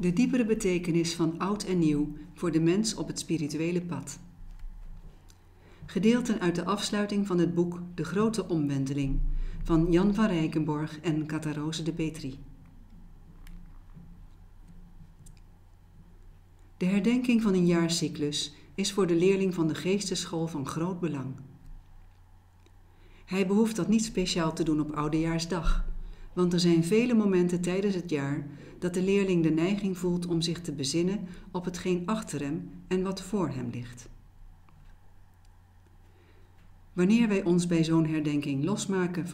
De diepere betekenis van oud en nieuw voor de mens op het spirituele pad. Gedeelten uit de afsluiting van het boek De Grote Omwenteling van Jan van Rijkenborg en Catarose de Petrie. De herdenking van een jaarcyclus is voor de leerling van de geesteschool van groot belang. Hij behoeft dat niet speciaal te doen op Oudejaarsdag, want er zijn vele momenten tijdens het jaar dat de leerling de neiging voelt om zich te bezinnen op hetgeen achter hem en wat voor hem ligt. Wanneer wij ons bij zo'n herdenking losmaken